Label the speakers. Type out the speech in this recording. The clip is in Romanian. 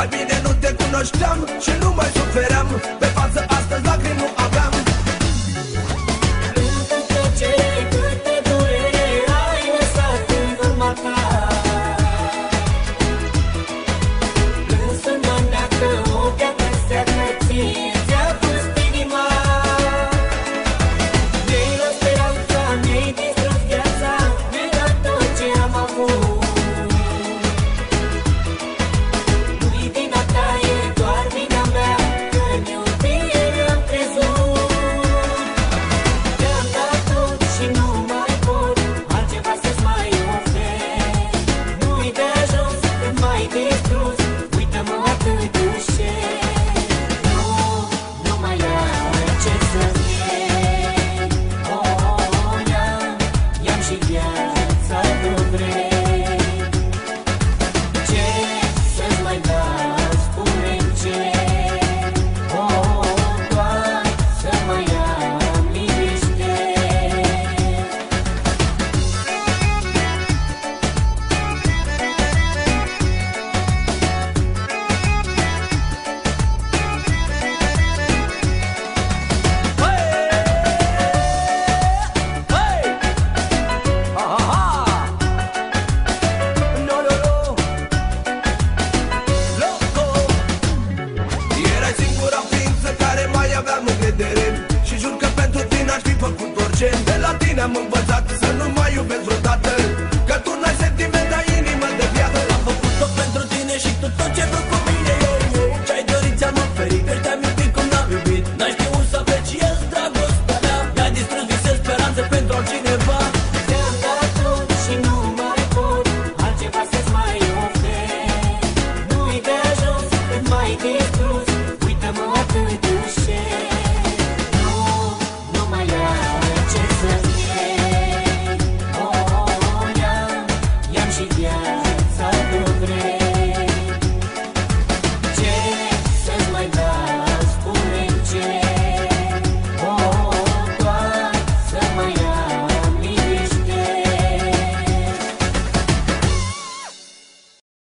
Speaker 1: Mai bine nu
Speaker 2: te cunoșteam și nu mai suferam Pe față ce
Speaker 1: de la tine am învățat. Yeah.